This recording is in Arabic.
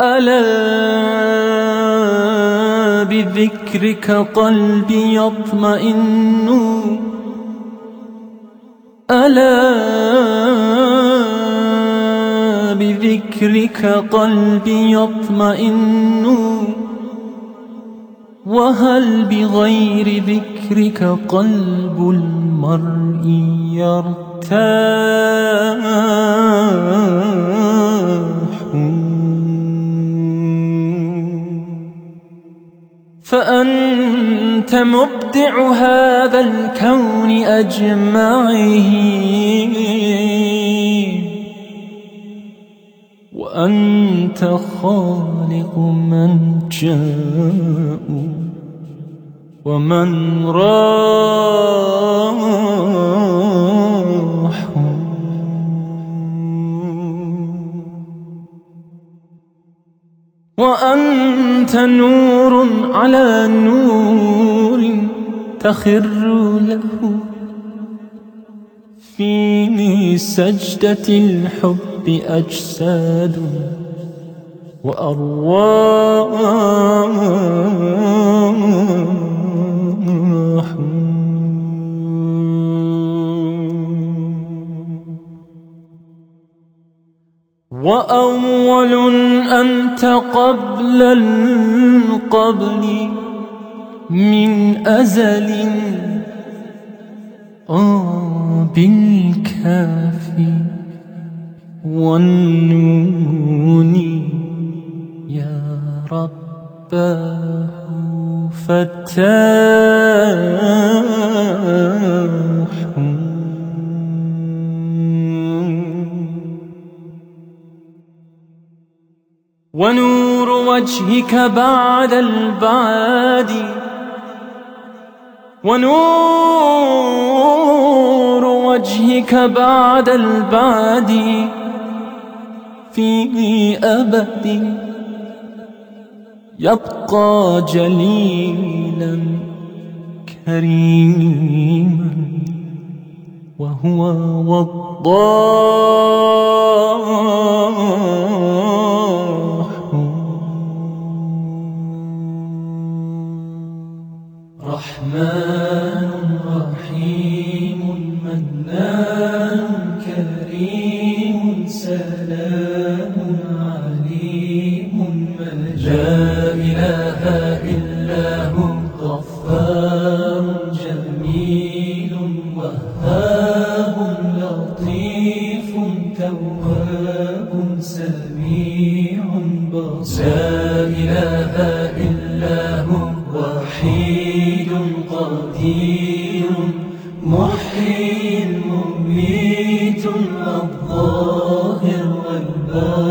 ألا بذكرك قلبي يطمئن؟ ألا بذكرك قلبي يطمئن؟ وهل بغير ذكرك قلب المرء يرتاح فأنت مبدع هذا الكون أجمعه وأنت خالق من جاء ومن راح وأنت نور على نور تخر له في سجدة الحب أجساد وأرواح وأول أنت قبل القبل من أزل آه بالكاف والنون يا رباه فتاح ونور وجهك بعد البعد. ونور وجهك بعد البعد. في أبد يبقى جليلا كريما. وهو وضاح رحمن رحيم منان كريم سلام عليم. لا إله إلا هو غفار جميل وهاب لطيف تواب سميع. بصير لا إله إلا وحيد قدير محيي مميت الظاهر والباطن.